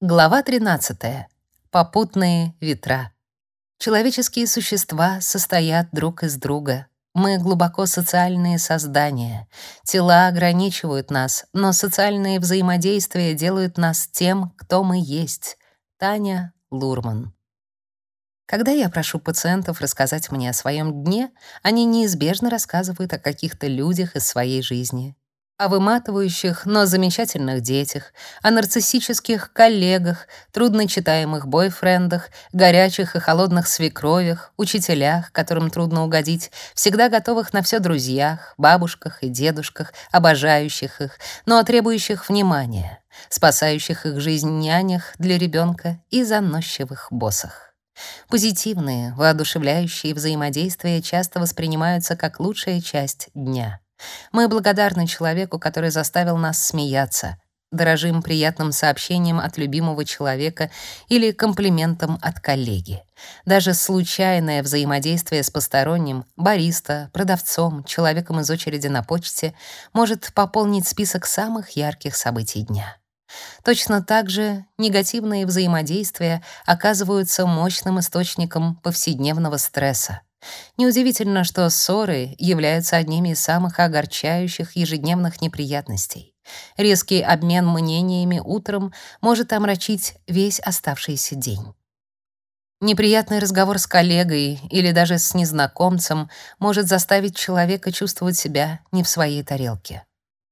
Глава 13. Попутные ветра. Человеческие существа состоят друг из друга. Мы глубоко социальные создания. Тела ограничивают нас, но социальные взаимодействия делают нас тем, кто мы есть. Таня Лурман. Когда я прошу пациентов рассказать мне о своем дне, они неизбежно рассказывают о каких-то людях из своей жизни о выматывающих, но замечательных детях, о нарциссических коллегах, трудночитаемых бойфрендах, горячих и холодных свекровях, учителях, которым трудно угодить, всегда готовых на все друзьях, бабушках и дедушках, обожающих их, но требующих внимания, спасающих их жизнь нянях для ребенка и заносчивых боссах. Позитивные, воодушевляющие взаимодействия часто воспринимаются как лучшая часть дня — мы благодарны человеку, который заставил нас смеяться, дорожим приятным сообщением от любимого человека или комплиментом от коллеги. Даже случайное взаимодействие с посторонним, бариста, продавцом, человеком из очереди на почте может пополнить список самых ярких событий дня. Точно так же негативные взаимодействия оказываются мощным источником повседневного стресса. Неудивительно, что ссоры являются одними из самых огорчающих ежедневных неприятностей. Резкий обмен мнениями утром может омрачить весь оставшийся день. Неприятный разговор с коллегой или даже с незнакомцем может заставить человека чувствовать себя не в своей тарелке.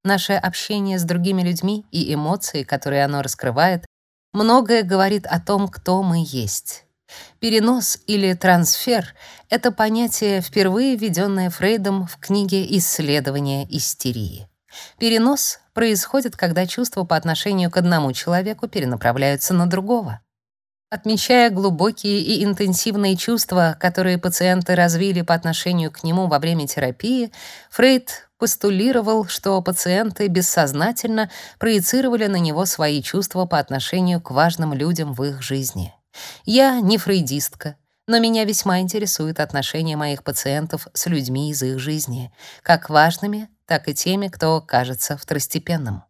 Наше общение с другими людьми и эмоции, которые оно раскрывает, многое говорит о том, кто мы есть. Перенос или трансфер — это понятие, впервые введенное Фрейдом в книге «Исследование истерии». Перенос происходит, когда чувства по отношению к одному человеку перенаправляются на другого. Отмечая глубокие и интенсивные чувства, которые пациенты развили по отношению к нему во время терапии, Фрейд постулировал, что пациенты бессознательно проецировали на него свои чувства по отношению к важным людям в их жизни. Я не фрейдистка, но меня весьма интересуют отношения моих пациентов с людьми из их жизни, как важными, так и теми, кто кажется второстепенным.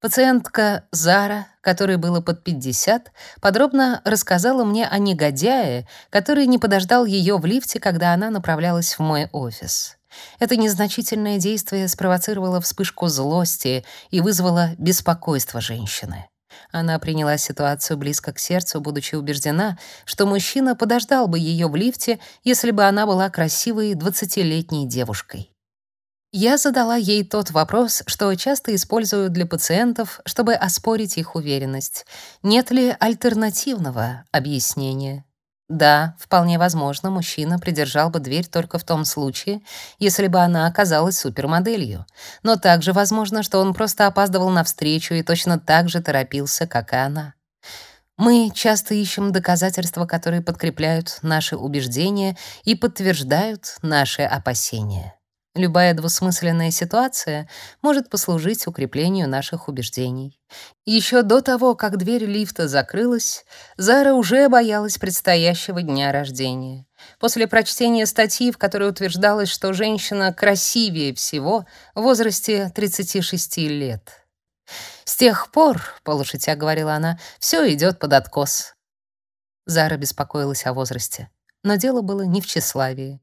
Пациентка Зара, которой было под 50, подробно рассказала мне о негодяе, который не подождал ее в лифте, когда она направлялась в мой офис. Это незначительное действие спровоцировало вспышку злости и вызвало беспокойство женщины. Она приняла ситуацию близко к сердцу, будучи убеждена, что мужчина подождал бы ее в лифте, если бы она была красивой двадцатилетней девушкой. Я задала ей тот вопрос, что часто использую для пациентов, чтобы оспорить их уверенность. Нет ли альтернативного объяснения? Да, вполне возможно, мужчина придержал бы дверь только в том случае, если бы она оказалась супермоделью. Но также возможно, что он просто опаздывал на встречу и точно так же торопился, как и она. Мы часто ищем доказательства, которые подкрепляют наши убеждения и подтверждают наши опасения. Любая двусмысленная ситуация может послужить укреплению наших убеждений. Еще до того, как дверь лифта закрылась, Зара уже боялась предстоящего дня рождения. После прочтения статьи, в которой утверждалось, что женщина красивее всего в возрасте 36 лет. «С тех пор, — полушутя говорила она, — все идет под откос». Зара беспокоилась о возрасте, но дело было не в тщеславии.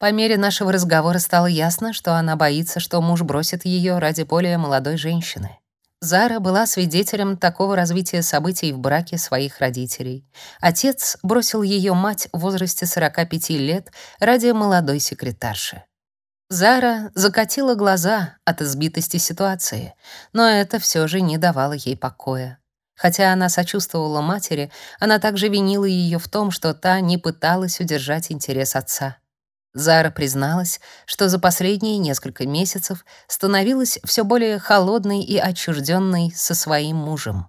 По мере нашего разговора стало ясно, что она боится, что муж бросит ее ради более молодой женщины. Зара была свидетелем такого развития событий в браке своих родителей. Отец бросил ее мать в возрасте 45 лет ради молодой секретарши. Зара закатила глаза от избитости ситуации, но это все же не давало ей покоя. Хотя она сочувствовала матери, она также винила ее в том, что та не пыталась удержать интерес отца. Зара призналась, что за последние несколько месяцев становилась все более холодной и отчужденной со своим мужем.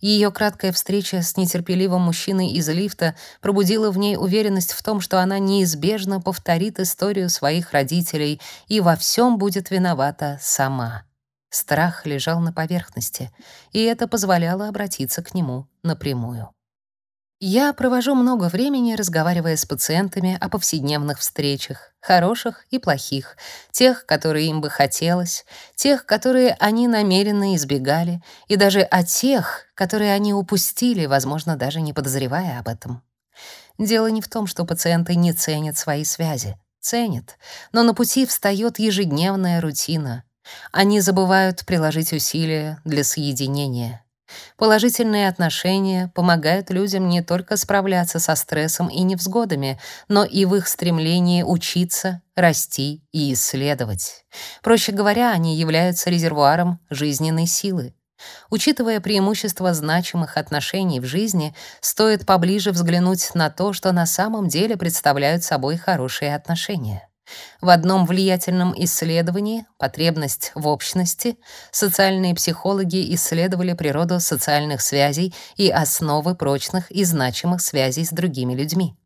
Ее краткая встреча с нетерпеливым мужчиной из лифта пробудила в ней уверенность в том, что она неизбежно повторит историю своих родителей и во всем будет виновата сама. Страх лежал на поверхности, и это позволяло обратиться к нему напрямую. Я провожу много времени, разговаривая с пациентами о повседневных встречах, хороших и плохих, тех, которые им бы хотелось, тех, которые они намеренно избегали, и даже о тех, которые они упустили, возможно, даже не подозревая об этом. Дело не в том, что пациенты не ценят свои связи. Ценят, но на пути встает ежедневная рутина. Они забывают приложить усилия для соединения. Положительные отношения помогают людям не только справляться со стрессом и невзгодами, но и в их стремлении учиться, расти и исследовать. Проще говоря, они являются резервуаром жизненной силы. Учитывая преимущества значимых отношений в жизни, стоит поближе взглянуть на то, что на самом деле представляют собой хорошие отношения. В одном влиятельном исследовании «Потребность в общности» социальные психологи исследовали природу социальных связей и основы прочных и значимых связей с другими людьми.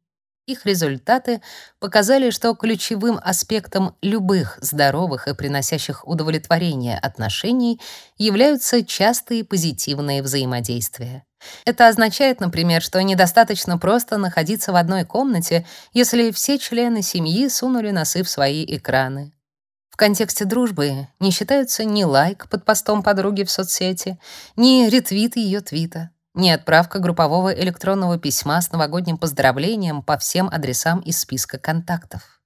Их результаты показали, что ключевым аспектом любых здоровых и приносящих удовлетворение отношений являются частые позитивные взаимодействия. Это означает, например, что недостаточно просто находиться в одной комнате, если все члены семьи сунули носы в свои экраны. В контексте дружбы не считаются ни лайк под постом подруги в соцсети, ни ретвит ее твита, ни отправка группового электронного письма с новогодним поздравлением по всем адресам из списка контактов.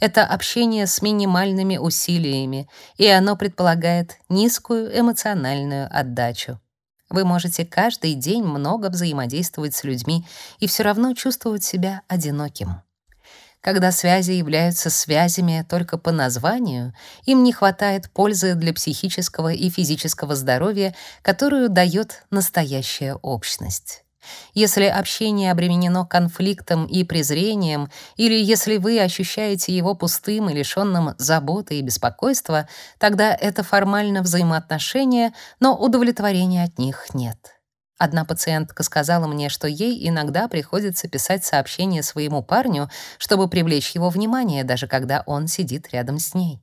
Это общение с минимальными усилиями, и оно предполагает низкую эмоциональную отдачу. Вы можете каждый день много взаимодействовать с людьми и все равно чувствовать себя одиноким. Когда связи являются связями только по названию, им не хватает пользы для психического и физического здоровья, которую дает настоящая общность. Если общение обременено конфликтом и презрением, или если вы ощущаете его пустым и лишённым заботы и беспокойства, тогда это формально взаимоотношения, но удовлетворения от них нет. Одна пациентка сказала мне, что ей иногда приходится писать сообщения своему парню, чтобы привлечь его внимание, даже когда он сидит рядом с ней.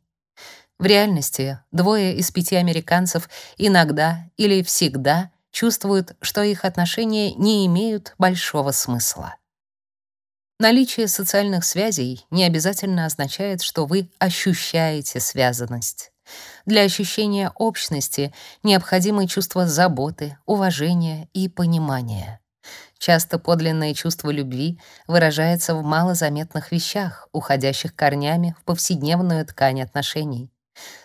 В реальности двое из пяти американцев иногда или всегда чувствуют, что их отношения не имеют большого смысла. Наличие социальных связей не обязательно означает, что вы ощущаете связанность. Для ощущения общности необходимы чувство заботы, уважения и понимания. Часто подлинное чувство любви выражается в малозаметных вещах, уходящих корнями в повседневную ткань отношений.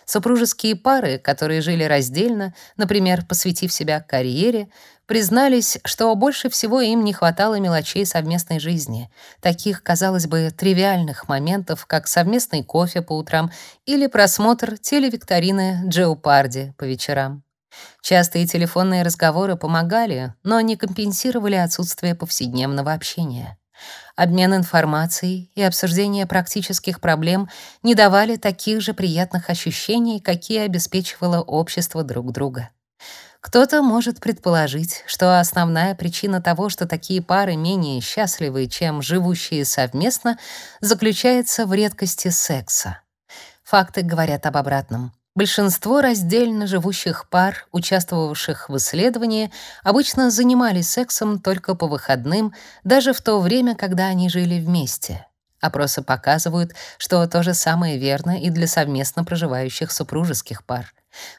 Супружеские пары, которые жили раздельно, например, посвятив себя карьере, признались, что больше всего им не хватало мелочей совместной жизни, таких, казалось бы, тривиальных моментов, как совместный кофе по утрам или просмотр телевикторины Джеопарди по вечерам. Частые телефонные разговоры помогали, но не компенсировали отсутствие повседневного общения. Обмен информацией и обсуждение практических проблем не давали таких же приятных ощущений, какие обеспечивало общество друг друга. Кто-то может предположить, что основная причина того, что такие пары менее счастливы, чем живущие совместно, заключается в редкости секса. Факты говорят об обратном. Большинство раздельно живущих пар, участвовавших в исследовании, обычно занимались сексом только по выходным, даже в то время, когда они жили вместе. Опросы показывают, что то же самое верно и для совместно проживающих супружеских пар.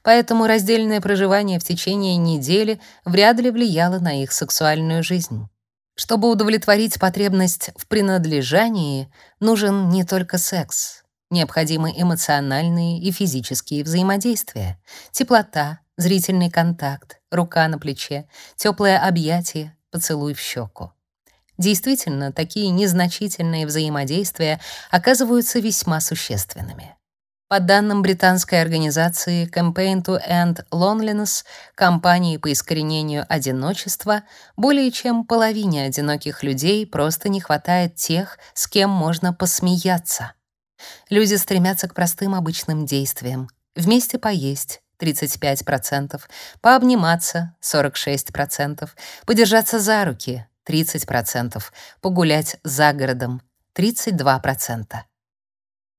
Поэтому раздельное проживание в течение недели вряд ли влияло на их сексуальную жизнь. Чтобы удовлетворить потребность в принадлежании, нужен не только секс. Необходимы эмоциональные и физические взаимодействия, теплота, зрительный контакт, рука на плече, теплое объятие, поцелуй в щеку. Действительно, такие незначительные взаимодействия оказываются весьма существенными. По данным британской организации Campaign to End Loneliness, кампании по искоренению одиночества, более чем половине одиноких людей просто не хватает тех, с кем можно посмеяться. Люди стремятся к простым обычным действиям. Вместе поесть 35%, пообниматься 46%, подержаться за руки 30%, погулять за городом 32%.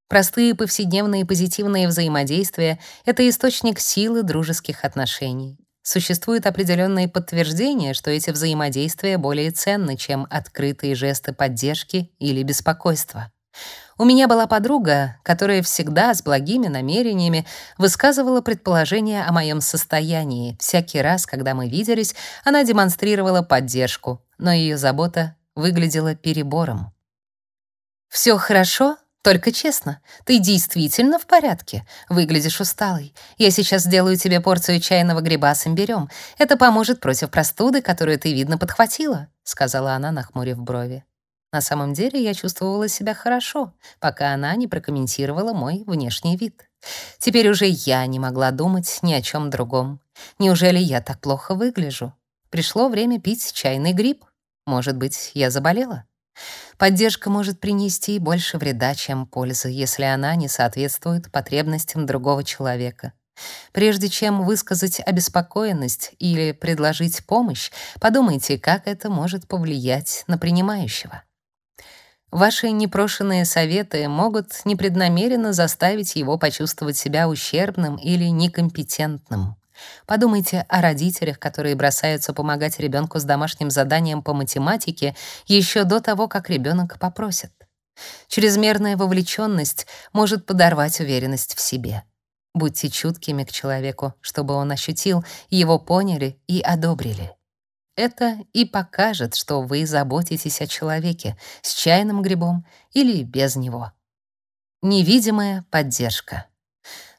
Простые повседневные позитивные взаимодействия — это источник силы дружеских отношений. Существуют определенные подтверждения, что эти взаимодействия более ценны, чем открытые жесты поддержки или беспокойства. У меня была подруга, которая всегда с благими намерениями высказывала предположения о моем состоянии. Всякий раз, когда мы виделись, она демонстрировала поддержку, но ее забота выглядела перебором. «Всё хорошо?» Только честно, ты действительно в порядке? Выглядишь усталой. Я сейчас сделаю тебе порцию чайного гриба с имбирем. Это поможет против простуды, которую ты, видно, подхватила», — сказала она, нахмурив брови. На самом деле я чувствовала себя хорошо, пока она не прокомментировала мой внешний вид. Теперь уже я не могла думать ни о чем другом. Неужели я так плохо выгляжу? Пришло время пить чайный гриб. Может быть, я заболела? Поддержка может принести больше вреда, чем пользы, если она не соответствует потребностям другого человека. Прежде чем высказать обеспокоенность или предложить помощь, подумайте, как это может повлиять на принимающего. Ваши непрошенные советы могут непреднамеренно заставить его почувствовать себя ущербным или некомпетентным. Подумайте о родителях, которые бросаются помогать ребенку с домашним заданием по математике еще до того, как ребенок попросит. Чрезмерная вовлеченность может подорвать уверенность в себе. Будьте чуткими к человеку, чтобы он ощутил, его поняли и одобрили. Это и покажет, что вы заботитесь о человеке с чайным грибом или без него. Невидимая поддержка.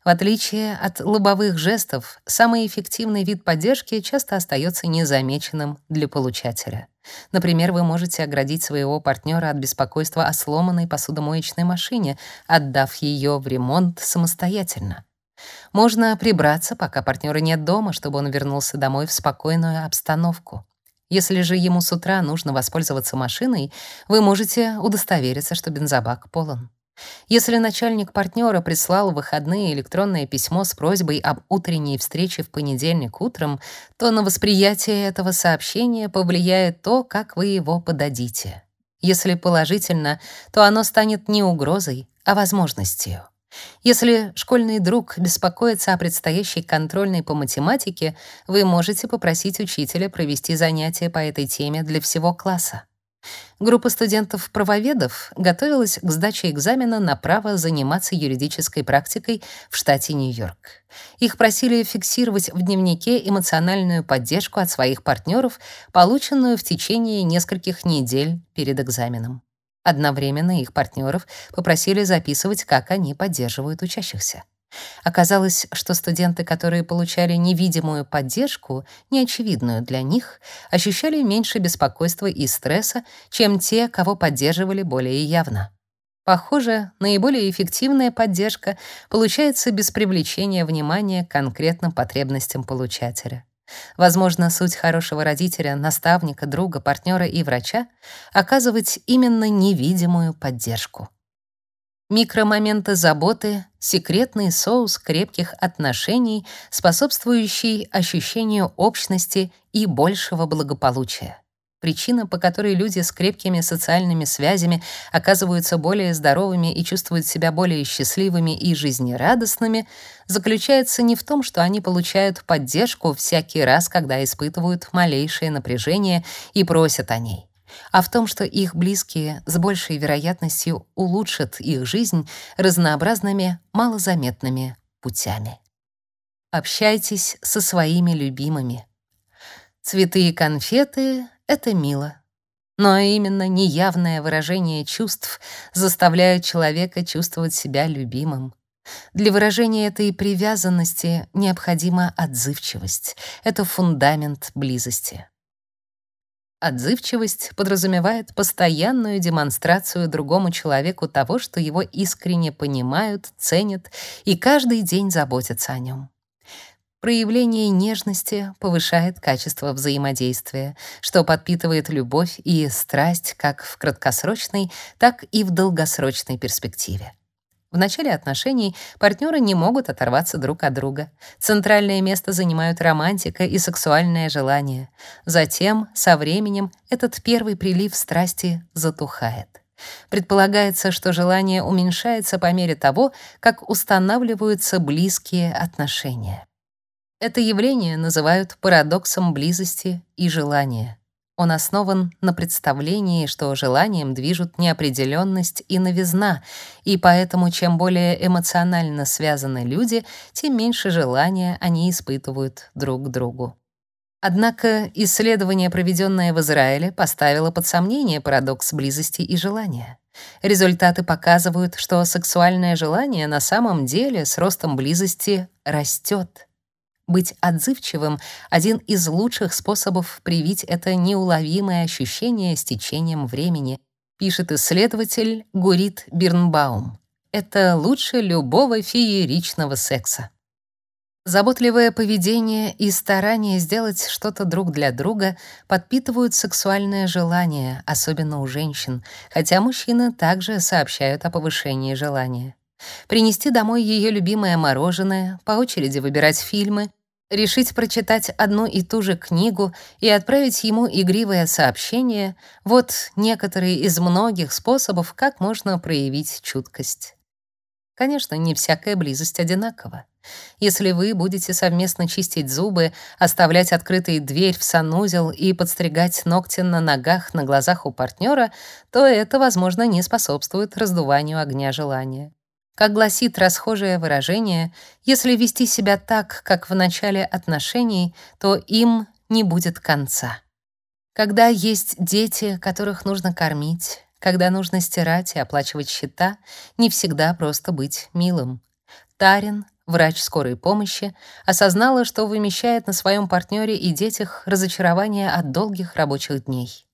В отличие от лобовых жестов, самый эффективный вид поддержки часто остается незамеченным для получателя. Например, вы можете оградить своего партнера от беспокойства о сломанной посудомоечной машине, отдав ее в ремонт самостоятельно. Можно прибраться, пока партнера нет дома, чтобы он вернулся домой в спокойную обстановку. Если же ему с утра нужно воспользоваться машиной, вы можете удостовериться, что бензобак полон. Если начальник партнера прислал в выходные электронное письмо с просьбой об утренней встрече в понедельник утром, то на восприятие этого сообщения повлияет то, как вы его подадите. Если положительно, то оно станет не угрозой, а возможностью. Если школьный друг беспокоится о предстоящей контрольной по математике, вы можете попросить учителя провести занятия по этой теме для всего класса. Группа студентов-правоведов готовилась к сдаче экзамена на право заниматься юридической практикой в штате Нью-Йорк. Их просили фиксировать в дневнике эмоциональную поддержку от своих партнеров, полученную в течение нескольких недель перед экзаменом. Одновременно их партнеров попросили записывать, как они поддерживают учащихся. Оказалось, что студенты, которые получали невидимую поддержку, неочевидную для них, ощущали меньше беспокойства и стресса, чем те, кого поддерживали более явно. Похоже, наиболее эффективная поддержка получается без привлечения внимания к конкретным потребностям получателя. Возможно, суть хорошего родителя, наставника, друга, партнера и врача — оказывать именно невидимую поддержку. Микромоменты заботы — секретный соус крепких отношений, способствующий ощущению общности и большего благополучия. Причина, по которой люди с крепкими социальными связями оказываются более здоровыми и чувствуют себя более счастливыми и жизнерадостными, заключается не в том, что они получают поддержку всякий раз, когда испытывают малейшее напряжение и просят о ней а в том, что их близкие с большей вероятностью улучшат их жизнь разнообразными, малозаметными путями. Общайтесь со своими любимыми. Цветы и конфеты — это мило. Но именно неявное выражение чувств заставляет человека чувствовать себя любимым. Для выражения этой привязанности необходима отзывчивость. Это фундамент близости. Отзывчивость подразумевает постоянную демонстрацию другому человеку того, что его искренне понимают, ценят и каждый день заботятся о нем. Проявление нежности повышает качество взаимодействия, что подпитывает любовь и страсть как в краткосрочной, так и в долгосрочной перспективе. В начале отношений партнеры не могут оторваться друг от друга. Центральное место занимают романтика и сексуальное желание. Затем, со временем, этот первый прилив страсти затухает. Предполагается, что желание уменьшается по мере того, как устанавливаются близкие отношения. Это явление называют парадоксом близости и желания. Он основан на представлении, что желанием движут неопределенность и новизна, и поэтому чем более эмоционально связаны люди, тем меньше желания они испытывают друг к другу. Однако исследование, проведенное в Израиле, поставило под сомнение парадокс близости и желания. Результаты показывают, что сексуальное желание на самом деле с ростом близости растет. Быть отзывчивым — один из лучших способов привить это неуловимое ощущение с течением времени, пишет исследователь Гурит Бирнбаум. Это лучше любого фееричного секса. Заботливое поведение и старание сделать что-то друг для друга подпитывают сексуальное желание, особенно у женщин, хотя мужчины также сообщают о повышении желания. Принести домой ее любимое мороженое, по очереди выбирать фильмы, решить прочитать одну и ту же книгу и отправить ему игривое сообщение — вот некоторые из многих способов, как можно проявить чуткость. Конечно, не всякая близость одинакова. Если вы будете совместно чистить зубы, оставлять открытой дверь в санузел и подстригать ногти на ногах на глазах у партнера, то это, возможно, не способствует раздуванию огня желания. Как гласит расхожее выражение, если вести себя так, как в начале отношений, то им не будет конца. Когда есть дети, которых нужно кормить, когда нужно стирать и оплачивать счета, не всегда просто быть милым. Тарин, врач скорой помощи, осознала, что вымещает на своем партнере и детях разочарование от долгих рабочих дней.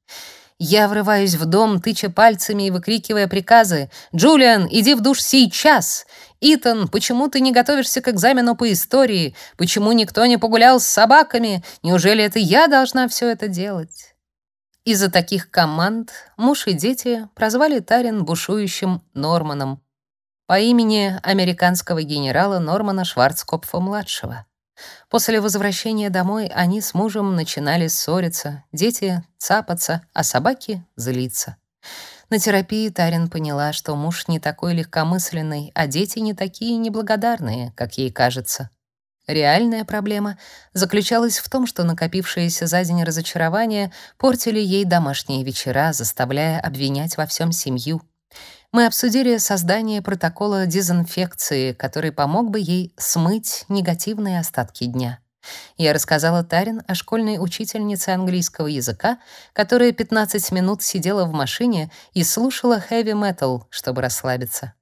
Я врываюсь в дом, тыча пальцами и выкрикивая приказы. «Джулиан, иди в душ сейчас! Итан, почему ты не готовишься к экзамену по истории? Почему никто не погулял с собаками? Неужели это я должна все это делать?» Из-за таких команд муж и дети прозвали Тарин бушующим Норманом по имени американского генерала Нормана Шварцкопфа-младшего. После возвращения домой они с мужем начинали ссориться, дети цапаться, а собаки злиться. На терапии Тарин поняла, что муж не такой легкомысленный, а дети не такие неблагодарные, как ей кажется. Реальная проблема заключалась в том, что накопившиеся за день разочарования портили ей домашние вечера, заставляя обвинять во всем семью. Мы обсудили создание протокола дезинфекции, который помог бы ей смыть негативные остатки дня. Я рассказала Тарин о школьной учительнице английского языка, которая 15 минут сидела в машине и слушала хэви-метал, чтобы расслабиться.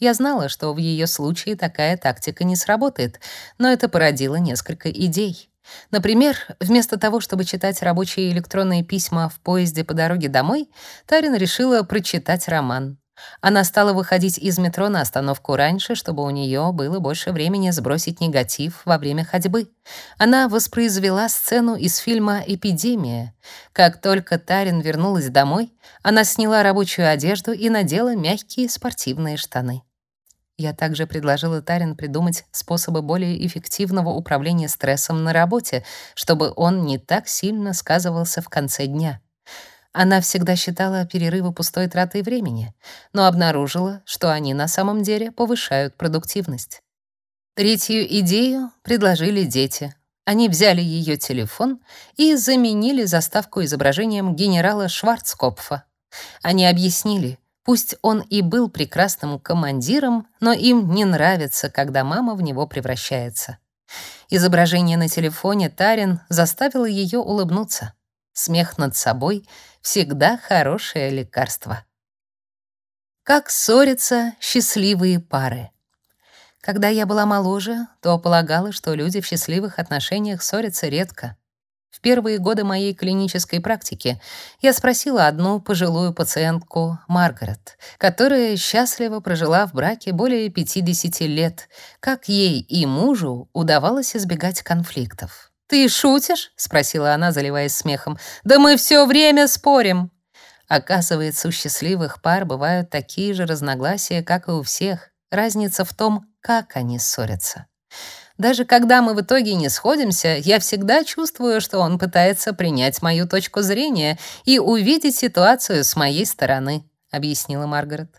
Я знала, что в ее случае такая тактика не сработает, но это породило несколько идей. Например, вместо того, чтобы читать рабочие электронные письма в поезде по дороге домой, Тарин решила прочитать роман. Она стала выходить из метро на остановку раньше, чтобы у нее было больше времени сбросить негатив во время ходьбы. Она воспроизвела сцену из фильма «Эпидемия». Как только Тарин вернулась домой, она сняла рабочую одежду и надела мягкие спортивные штаны. Я также предложила Тарин придумать способы более эффективного управления стрессом на работе, чтобы он не так сильно сказывался в конце дня. Она всегда считала перерывы пустой тратой времени, но обнаружила, что они на самом деле повышают продуктивность. Третью идею предложили дети. Они взяли ее телефон и заменили заставку изображением генерала Шварцкопфа. Они объяснили, Пусть он и был прекрасным командиром, но им не нравится, когда мама в него превращается. Изображение на телефоне Тарин заставило ее улыбнуться. Смех над собой всегда хорошее лекарство. Как ссорятся счастливые пары. Когда я была моложе, то полагала, что люди в счастливых отношениях ссорятся редко. В первые годы моей клинической практики я спросила одну пожилую пациентку, Маргарет, которая счастливо прожила в браке более 50 лет, как ей и мужу удавалось избегать конфликтов. «Ты шутишь?» — спросила она, заливаясь смехом. «Да мы все время спорим!» Оказывается, у счастливых пар бывают такие же разногласия, как и у всех. Разница в том, как они ссорятся. Даже когда мы в итоге не сходимся, я всегда чувствую, что он пытается принять мою точку зрения и увидеть ситуацию с моей стороны, объяснила Маргарет.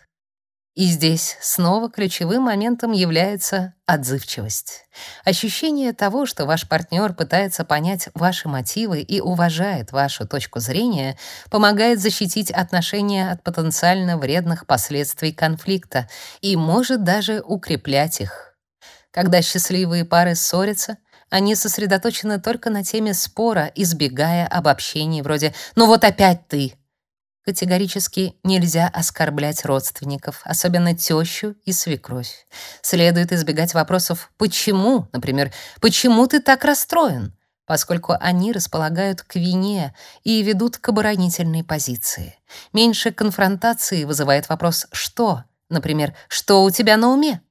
И здесь снова ключевым моментом является отзывчивость. Ощущение того, что ваш партнер пытается понять ваши мотивы и уважает вашу точку зрения, помогает защитить отношения от потенциально вредных последствий конфликта и может даже укреплять их. Когда счастливые пары ссорятся, они сосредоточены только на теме спора, избегая обобщений вроде «ну вот опять ты», Категорически нельзя оскорблять родственников, особенно тещу и свекровь. Следует избегать вопросов «почему?», например, «почему ты так расстроен?», поскольку они располагают к вине и ведут к оборонительной позиции. Меньше конфронтации вызывает вопрос «что?», например, «что у тебя на уме?».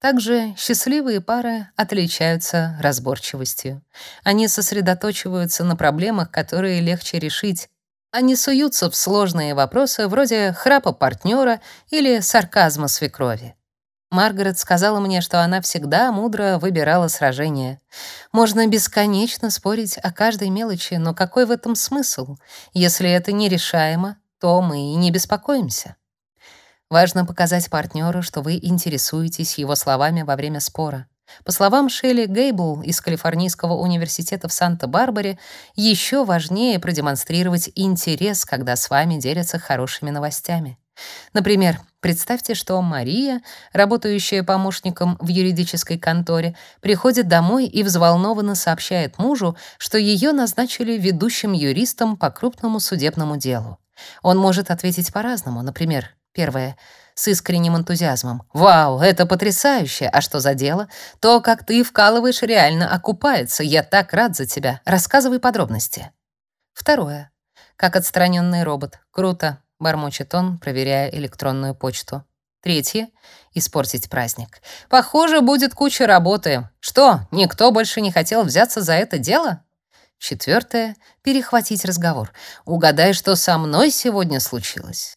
Также счастливые пары отличаются разборчивостью. Они сосредотачиваются на проблемах, которые легче решить, они суются в сложные вопросы вроде храпа партнера или сарказма свекрови. Маргарет сказала мне, что она всегда мудро выбирала сражения. Можно бесконечно спорить о каждой мелочи, но какой в этом смысл? Если это нерешаемо, то мы и не беспокоимся. Важно показать партнеру, что вы интересуетесь его словами во время спора. По словам Шелли Гейбл из Калифорнийского университета в Санта-Барбаре, еще важнее продемонстрировать интерес, когда с вами делятся хорошими новостями. Например, представьте, что Мария, работающая помощником в юридической конторе, приходит домой и взволнованно сообщает мужу, что ее назначили ведущим юристом по крупному судебному делу. Он может ответить по-разному. Например, первое — с искренним энтузиазмом. «Вау, это потрясающе! А что за дело? То, как ты вкалываешь, реально окупается. Я так рад за тебя. Рассказывай подробности». Второе. Как отстраненный робот. Круто, бормочет он, проверяя электронную почту. Третье — испортить праздник. Похоже, будет куча работы. Что, никто больше не хотел взяться за это дело? Четвертое — перехватить разговор. Угадай, что со мной сегодня случилось.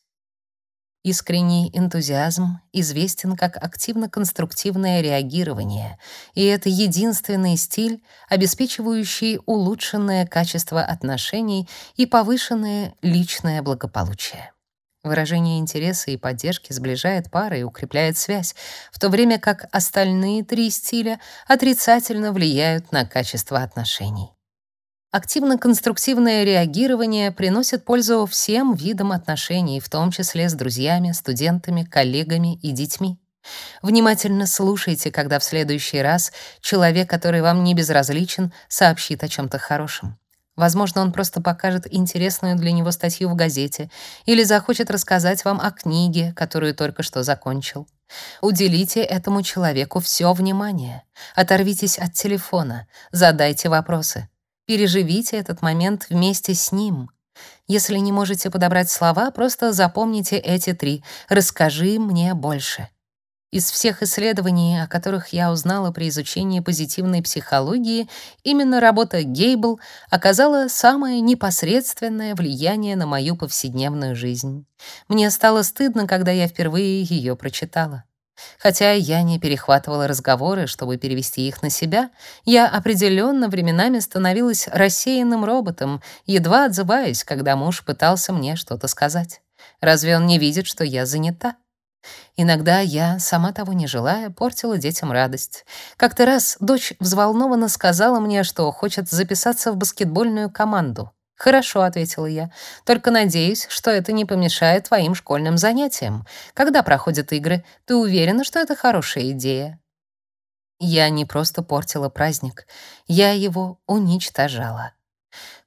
Искренний энтузиазм известен как активно-конструктивное реагирование, и это единственный стиль, обеспечивающий улучшенное качество отношений и повышенное личное благополучие. Выражение интереса и поддержки сближает пары и укрепляет связь, в то время как остальные три стиля отрицательно влияют на качество отношений. Активно-конструктивное реагирование приносит пользу всем видам отношений, в том числе с друзьями, студентами, коллегами и детьми. Внимательно слушайте, когда в следующий раз человек, который вам не безразличен, сообщит о чем то хорошем. Возможно, он просто покажет интересную для него статью в газете или захочет рассказать вам о книге, которую только что закончил. Уделите этому человеку все внимание. Оторвитесь от телефона, задайте вопросы. Переживите этот момент вместе с ним. Если не можете подобрать слова, просто запомните эти три. Расскажи мне больше. Из всех исследований, о которых я узнала при изучении позитивной психологии, именно работа Гейбл оказала самое непосредственное влияние на мою повседневную жизнь. Мне стало стыдно, когда я впервые ее прочитала. Хотя я не перехватывала разговоры, чтобы перевести их на себя, я определенно временами становилась рассеянным роботом, едва отзываясь, когда муж пытался мне что-то сказать. Разве он не видит, что я занята? Иногда я, сама того не желая, портила детям радость. Как-то раз дочь взволнованно сказала мне, что хочет записаться в баскетбольную команду. «Хорошо», — ответила я. «Только надеюсь, что это не помешает твоим школьным занятиям. Когда проходят игры, ты уверена, что это хорошая идея?» Я не просто портила праздник, я его уничтожала.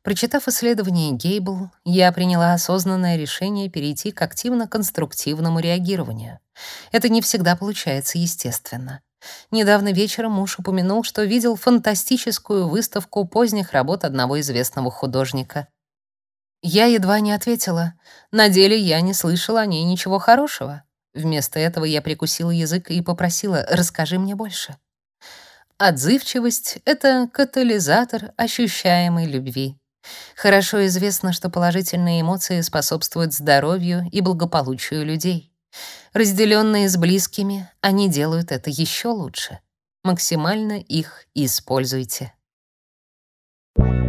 Прочитав исследование Гейбл, я приняла осознанное решение перейти к активно-конструктивному реагированию. Это не всегда получается естественно. Недавно вечером муж упомянул, что видел фантастическую выставку поздних работ одного известного художника. Я едва не ответила. На деле я не слышала о ней ничего хорошего. Вместо этого я прикусила язык и попросила «расскажи мне больше». Отзывчивость — это катализатор ощущаемой любви. Хорошо известно, что положительные эмоции способствуют здоровью и благополучию людей. Разделенные с близкими, они делают это еще лучше. Максимально их используйте. Thank you